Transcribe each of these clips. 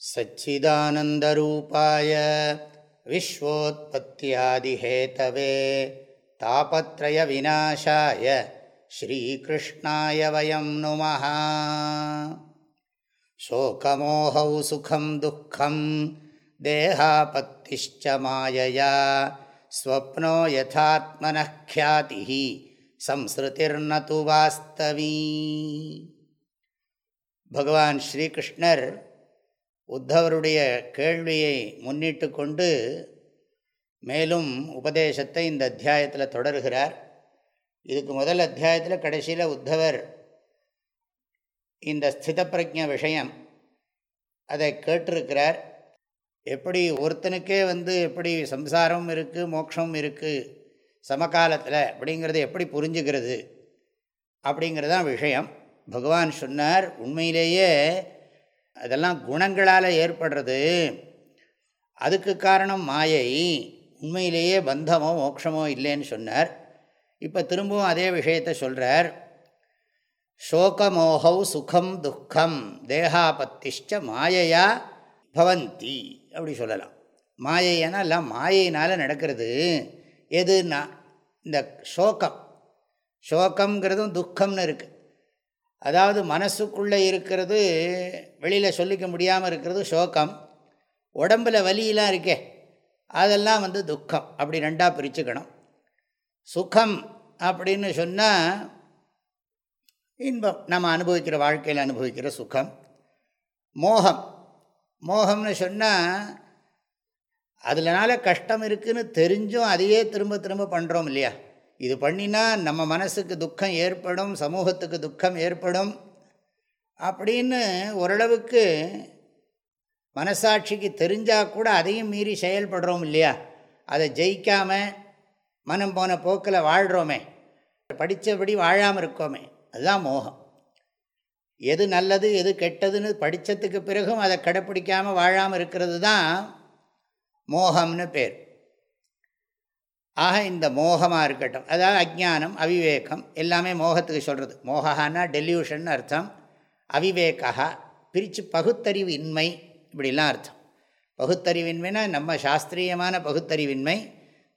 सच्चिदानन्दरूपाय विश्वोत्पत्त्यादिहेतवे तापत्रयविनाशाय श्रीकृष्णाय वयं नुमः शोकमोहौ सुखं दुःखं देहापत्तिश्च मायया स्वप्नो यथात्मनः ख्यातिः संसृतिर्न तु वास्तवी भगवान् श्रीकृष्णर् உத்தவருடைய கேள்வியை முன்னிட்டு கொண்டு மேலும் உபதேசத்தை இந்த அத்தியாயத்தில் தொடர்கிறார். இதுக்கு முதல் அத்தியாயத்தில் கடைசியில் உத்தவர் இந்த ஸ்தித பிரஜ விஷயம் அதை கேட்டிருக்கிறார். எப்படி ஒருத்தனுக்கே வந்து எப்படி சம்சாரம் இருக்குது மோட்சம் இருக்குது சமகாலத்தில் அப்படிங்கிறத எப்படி புரிஞ்சுக்கிறது அப்படிங்கிறது தான் விஷயம். பகவான் சொன்னார் உண்மையிலேயே அதெல்லாம் குணங்களால் ஏற்படுறது. அதுக்கு காரணம் மாயை. உண்மையிலேயே பந்தமோ மோட்சமோ இல்லைன்னு சொன்னார். இப்போ திரும்பவும் அதே விஷயத்தை சொல்கிறார் சோகமோகௌ சுகம் துக்கம் தேகாபத்திஷ்ட மாயையா பவந்தி அப்படி சொல்லலாம். மாயைனா எல்லாம் மாயையினால் நடக்கிறது. எதுன்னா இந்த சோகம். சோகங்கிறதும் துக்கம்னு இருக்குது அதாவது மனசுக்குள்ளே இருக்கிறது வெளியில் சொல்லிக்க முடியாமல் இருக்கிறது சோகம். உடம்பில் வலியெலாம் இருக்கே அதெல்லாம் வந்து துக்கம். அப்படி ரெண்டாக பிரிச்சுக்கணும். சுகம் அப்படின்னு சொன்னால் இன்பம். நம்ம அனுபவிக்கிற வாழ்க்கையில் அனுபவிக்கிற சுகம். மோகம். மோகம்னு சொன்னால் அதில்னால கஷ்டம் இருக்குதுன்னு தெரிஞ்சும் அதையே திரும்ப திரும்ப பண்ணுறோம் இல்லையா? இது பண்ணினா நம்ம மனசுக்கு துக்கம் ஏற்படும் சமூகத்துக்கு துக்கம் ஏற்படும் அப்படின்னு ஓரளவுக்கு மனசாட்சிக்கு தெரிஞ்சால் கூட அதையும் மீறி செயல்படுறோம் இல்லையா? அதை ஜெயிக்காமல் மனம் போன போக்கில் வாழ்கிறோமே படித்தபடி வாழாமல் இருக்கோமே. அதுதான் மோகம். எது நல்லது எது கெட்டதுன்னு படித்ததுக்கு பிறகும் அதை கடைப்பிடிக்காமல் வாழாமல் இருக்கிறது தான் மோகம்னு பேர். ஆக இந்த மோகமாக இருக்கட்டும் அதாவது அஜானம் அவிவேகம் எல்லாமே மோகத்துக்கு சொல்கிறது மோகான்னா டெல்யூஷன் அர்த்தம். அவிவேகா பிரித்து பகுத்தறிவு இன்மை இப்படிலாம் அர்த்தம். பகுத்தறிவின்மைனா நம்ம சாஸ்திரியமான பகுத்தறிவின்மை.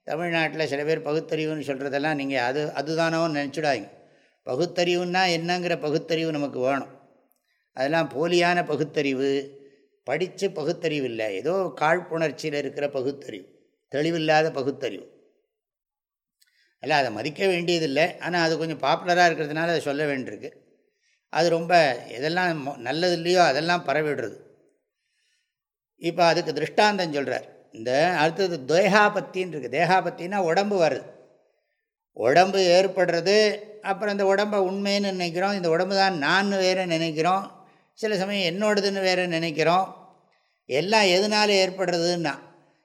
தமிழ்நாட்டில் சில பேர் பகுத்தறிவுன்னு சொல்கிறதெல்லாம் நீங்கள் அது அதுதானோன்னு நினச்சிடாங்க பகுத்தறிவுன்னா என்னங்கிற பகுத்தறிவு நமக்கு வேணும். அதெல்லாம் போலியான பகுத்தறிவு. படித்து பகுத்தறிவு இல்லை. ஏதோ காழ்ப்புணர்ச்சியில் இருக்கிற பகுத்தறிவு. தெளிவில்லாத பகுத்தறிவு. இல்லை அதை மதிக்க வேண்டியதில்லை. ஆனால் அது கொஞ்சம் பாப்புலராக இருக்கிறதுனால அதை சொல்ல வேண்டியிருக்கு. அது ரொம்ப எதெல்லாம் நல்லது இல்லையோ அதெல்லாம் பரவிடுறது. இப்போ அதுக்கு திருஷ்டாந்தம் சொல்கிறார் இந்த அடுத்தது தேகாபத்தின்னு இருக்குது தேகாபத்தின்னா உடம்பு வருது. உடம்பு ஏற்படுறது அப்புறம் இந்த உடம்பை உண்மைன்னு நினைக்கிறோம். இந்த உடம்பு தான் நான் வேறு நினைக்கிறோம். சில சமயம் என்னோடதுன்னு வேறு நினைக்கிறோம். எல்லாம் எதனால் ஏற்படுறதுன்னா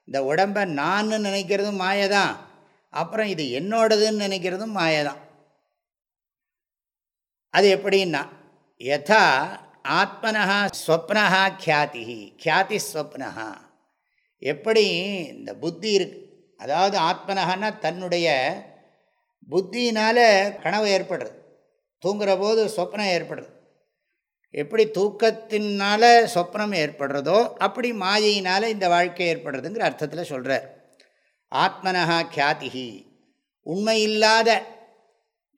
இந்த உடம்பை நான் நினைக்கிறதும் மாயை தான் அப்புறம் இது என்னோடதுன்னு நினைக்கிறதும் மாயதான். அது எப்படின்னா யதா ஆத்மனா ஸ்வப்னஹா கியாதி கியாதி ஸ்வப்னஹா. எப்படி இந்த புத்தி இருக்கு? அதாவது ஆத்மனஹான்னா தன்னுடைய புத்தியினால் கனவு ஏற்படுறது. தூங்குற போது சொப்னம் ஏற்படுறது. எப்படி தூக்கத்தினால சொப்னம் ஏற்படுறதோ அப்படி மாயையினால் இந்த வாழ்க்கை ஏற்படுறதுங்கிற அர்த்தத்தில் சொல்கிறார் ஆத்மனஹா கியாதிஹி. உண்மையில்லாத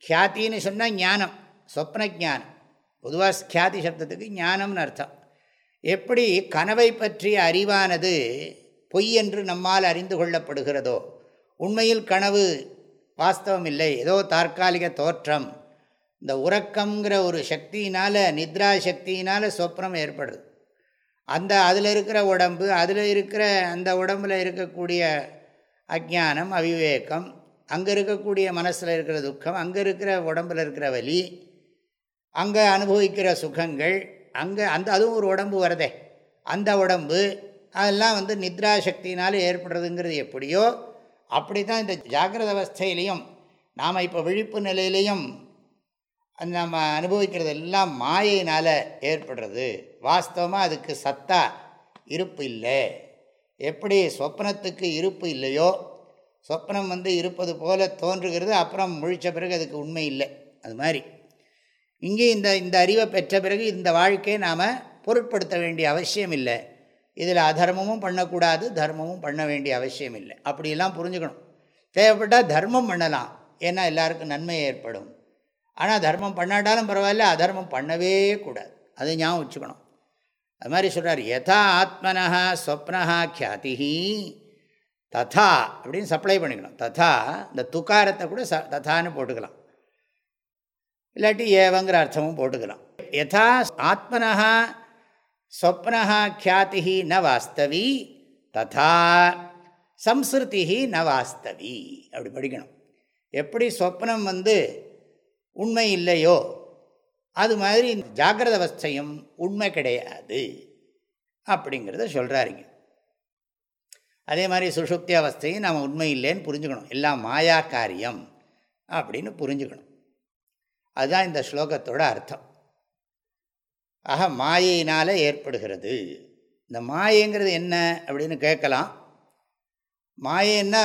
கியாத்தின்னு சொன்னால் ஞானம் சொப்ன ஜானம் பொதுவாக கியாதி சப்தத்துக்கு ஞானம்னு அர்த்தம். எப்படி கனவை பற்றிய அறிவானது பொய் என்று நம்மால் அறிந்து கொள்ளப்படுகிறதோ உண்மையில் கனவு வாஸ்தவம் இல்லை ஏதோ தற்காலிக தோற்றம். இந்த உறக்கங்கிற ஒரு சக்தியினால் நித்ரா சக்தியினால் சொப்னம் ஏற்படுது. அந்த அதில் இருக்கிற உடம்பு அதில் இருக்கிற அந்த உடம்பில் இருக்கக்கூடிய அஜானம் அவிவேகம் அங்கே இருக்கக்கூடிய மனசில் இருக்கிற துக்கம் அங்கே இருக்கிற உடம்பில் இருக்கிற வலி அங்கே அனுபவிக்கிற சுகங்கள் அங்கே அந்த அதுவும் ஒரு உடம்பு வரதே. அந்த உடம்பு அதெல்லாம் வந்து நித்ரா சக்தினால் ஏற்படுறதுங்கிறது எப்படியோ அப்படி தான் இந்த ஜாகிரத அவஸ்தையிலையும் நாம் இப்போ விழிப்பு நிலையிலையும் நம்ம அனுபவிக்கிறது எல்லாம் மாயினால் ஏற்படுறது. வாஸ்தவமாக அதுக்கு சத்தா இருப்பு இல்லை. எப்படி சொப்னத்துக்கு இருப்பு இல்லையோ சொப்னம் வந்து இருப்பது போல தோன்றுகிறது அப்புறம் முழித்த பிறகு அதுக்கு உண்மை இல்லை. அது மாதிரி. இங்கே இந்த இந்த அறிவை பெற்ற பிறகு இந்த வாழ்க்கையை நாம் பொருட்படுத்த வேண்டிய அவசியம் இல்லை. இதில் அதர்மமும் பண்ணக்கூடாது தர்மமும் பண்ண வேண்டிய அவசியம் இல்லை. அப்படியெல்லாம் புரிஞ்சுக்கணும். தேவைப்பட்டால் தர்மம் பண்ணலாம். ஏன்னா எல்லாருக்கும் நன்மை ஏற்படும். ஆனால் தர்மம் பண்ணாட்டாலும் பரவாயில்ல அதர்மம் பண்ணவே கூடாது. அதை ஞாபகம் வச்சுக்கணும். அது மாதிரி சொல்கிறார் யதா ஆத்மனா ஸ்வப்னா கியாதி ததா அப்படின்னு சப்ளை பண்ணிக்கணும். ததா இந்த துக்காரத்தை கூட ச ததான்னு போட்டுக்கலாம். இல்லாட்டி ஏவங்கிற அர்த்தமும் போட்டுக்கலாம். யதா ஆத்மனா ஸ்வப்னா கியாதி ந வாஸ்தவி ததா சம்ஸ்ருதி ந வாஸ்தவி. அப்படி படிக்கணும். எப்படி சொப்னம் வந்து உண்மை இல்லையோ அது மாதிரி ஜாகிரத அவஸ்தையும் உண்மை கிடையாது அப்படிங்கிறத சொல்கிறாருங்க அதே மாதிரி சுஷுப்தி அவஸ்தையும் நம்ம உண்மை இல்லைன்னு புரிஞ்சுக்கணும். எல்லாம் மாயா காரியம் அப்படின்னு புரிஞ்சுக்கணும். அதுதான் இந்த ஸ்லோகத்தோட அர்த்தம். ஆக மாயினால் ஏற்படுகிறது. இந்த மாயங்கிறது என்ன அப்படின்னு கேட்கலாம். மாயன்னா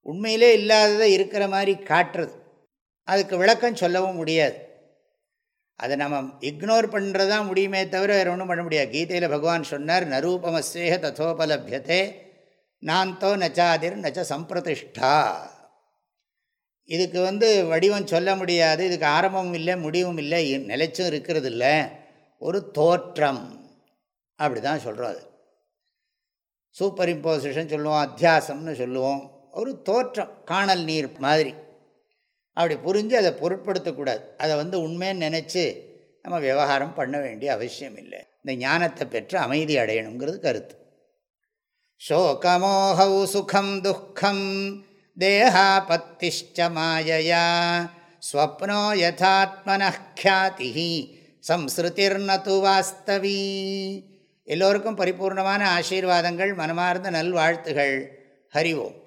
உண்மையிலே இல்லாததை இருக்கிற மாதிரி காட்டுறது. அதுக்கு விளக்கம் சொல்லவும் முடியாது. அதை நம்ம இக்னோர் பண்ணுறது தான் முடியுமே தவிர வேறு ஒன்றும் பண்ண முடியாது. கீதையில் பகவான் சொன்னார் நரூபமஸ்வேக ததோபலபியத்தே நாந்தோ நச்சாதிர் நச்ச சம்பிரதிஷ்டா. இதுக்கு வந்து வடிவம் சொல்ல முடியாது. இதுக்கு ஆரம்பமும் இல்லை முடிவும் இல்லை நிலைச்சும் இருக்கிறது இல்லை ஒரு தோற்றம். அப்படி தான் சொல்கிறோம் அது. சூப்பர் இம்போசிஷன் சொல்லுவோம் அத்தியாசம்னு சொல்லுவோம். ஒரு தோற்றம் காணல் நீர் மாதிரி. அப்படி புரிஞ்சு அதை பொருட்படுத்தக்கூடாது. அதை வந்து உண்மைன்னு நினச்சி நம்ம விவகாரம் பண்ண வேண்டிய அவசியம் இல்லை. இந்த ஞானத்தை பெற்று அமைதி அடையணுங்கிறது கருத்து. சோகமோகவு சுகம் துக்கம் தேகாபத்திஷ்ட மாயையா ஸ்வப்னோ யதாத்மனி சம்ஸ்ருதிர்னது வாஸ்தவி. எல்லோருக்கும் பரிபூர்ணமான ஆசீர்வாதங்கள் மனமார்ந்த நல்வாழ்த்துகள். ஹரிவோம்